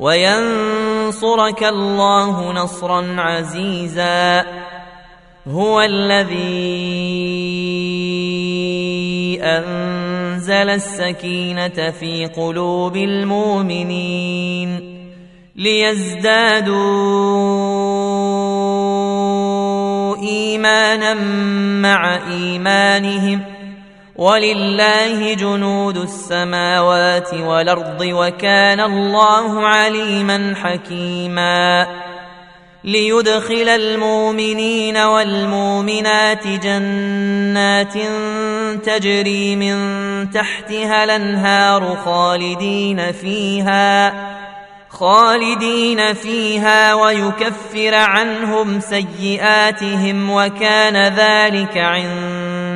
وينصرك الله نصرا عزيزا. هو الذي انزل السكينه في قلوب المؤمنين ليزدادوا ايمانا مع ايمانهم ولله جنود السماوات والأرض وكان الله عليما حكيما. ليدخل المؤمنين والمؤمنات جنات تجري من تحتها الأنهار خالدين فيها خالدين فيها ويكفر عنهم سيئاتهم وكان ذلك عند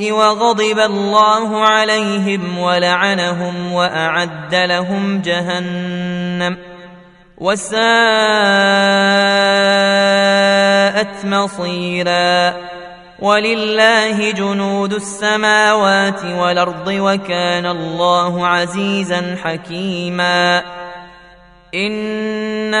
وغضب الله عليهم ولعنهم وأعد لهم جهنم وساءت مصيرا ولله جنود السماوات والأرض وكان الله عزيزا حكيما إنا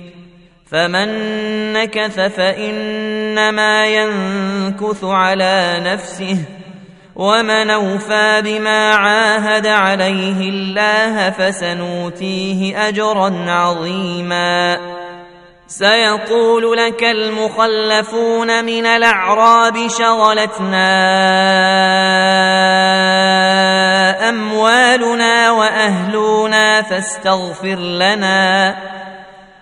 فمن نكث فانما ينكث على نفسه ومن اوفى بما عاهد عليه الله فسنؤتيه اجرا عظيما سيقول لك المخلفون من الاعراب شغلتنا اموالنا واهلنا فاستغفر لنا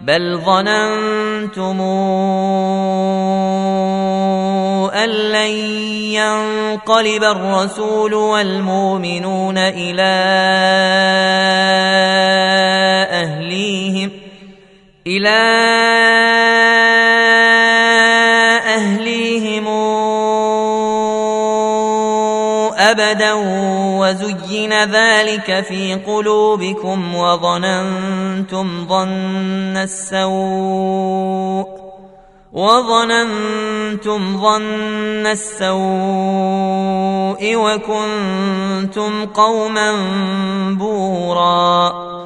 بل ظننتم ان لن ينقلب الرسول والمؤمنون إلى اهليهم إلى اهليهم وزين ذلك في قلوبكم وظننتم ظن السوء وظننتم ظن السوء وكنتم قوما بورا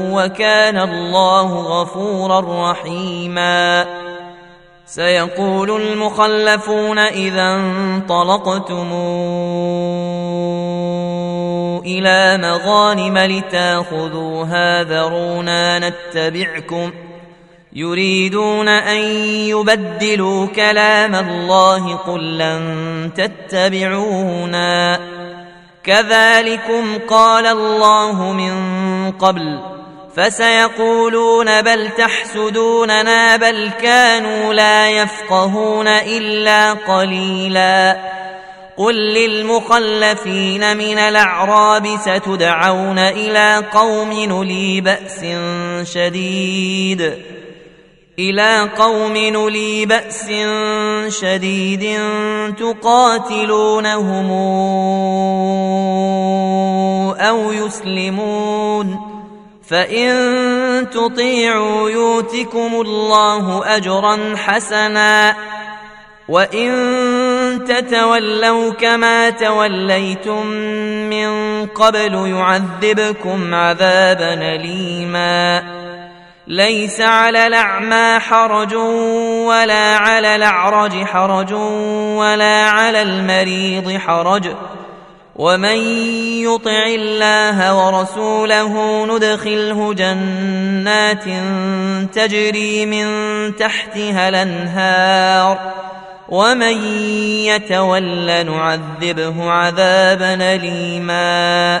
وكان الله غفورا رحيما. سيقول المخلفون إذا انطلقتم إلى مغانم لتاخذوها ذرونا نتبعكم. يريدون أن يبدلوا كلام الله قل لن تتبعونا. كذلكم قال الله من قبل فسيقولون بل تحسدوننا بل كانوا لا يفقهون إلا قليلا. قل للمخلفين من الأعراب ستدعون إلى قوم نلي بأس شديد. إلى قوم نلي بأس شديد تقاتلونهم أو يسلمون. فإن تطيعوا يؤتكم الله أجرا حسنا وإن تتولوا كما توليتم من قبل يعذبكم عذابا أليما ليس على الأعمى حرج ولا على الأعرج حرج ولا على المريض حرج ومن يطع الله ورسوله ندخله جنات تجري من تحتها الانهار ومن يتول نعذبه عذابا اليما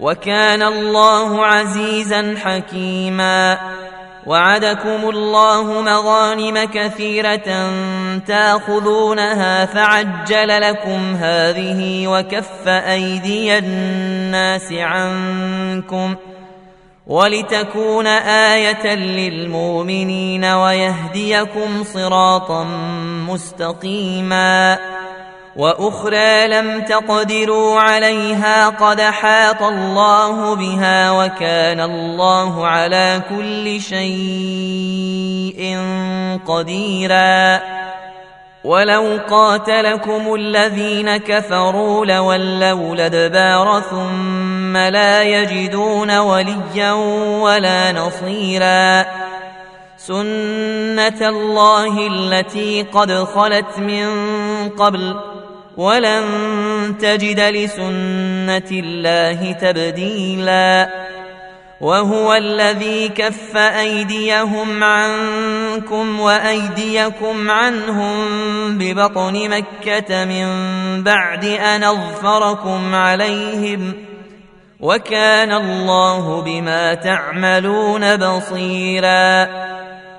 وكان الله عزيزا حكيما. وعدكم الله مغانم كثيرة تأخذونها فعجل لكم هذه وكف أيدي الناس عنكم ۖ ولتكون آية للمؤمنين ويهديكم صراطا مستقيما. وأخرى لم تقدروا عليها قد حاط الله بها وكان الله على كل شيء قديراً. ولو قاتلكم الذين كفروا لولوا الأدبار ثم لا يجدون وليا ولا نصيرا. سنة الله التي قد خلت من قبل ولن تجد لسنة الله تبديلا. وهو الذي كف أيديهم عنكم وأيديكم عنهم ببطن مكة من بعد أن أظفركم عليهم. وكان الله بما تعملون بصيرا.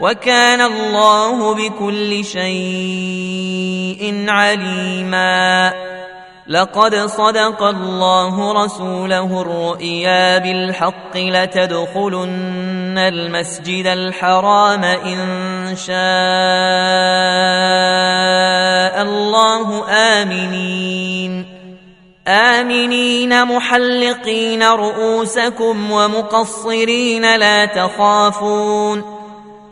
وكان الله بكل شيء عليماً. لقد صدق الله رسوله الرؤيا بالحق لتدخلن المسجد الحرام إن شاء الله. آمنين. آمنين محلقين رؤوسكم ومقصرين لا تخافون.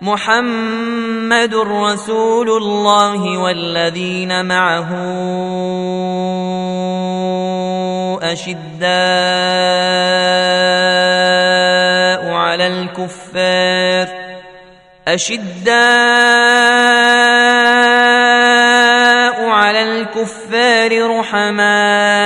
محمد رسول الله والذين معه أشداء على الكفار أشداء على الكفار رحماء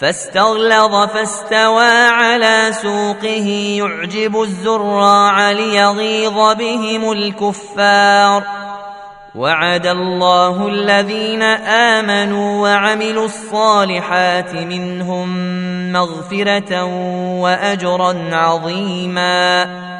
فاستغلظ فاستوى على سوقه يعجب الزراع ليغيظ بهم الكفار. وعد الله الذين آمنوا وعملوا الصالحات منهم مغفرة وأجرا عظيما.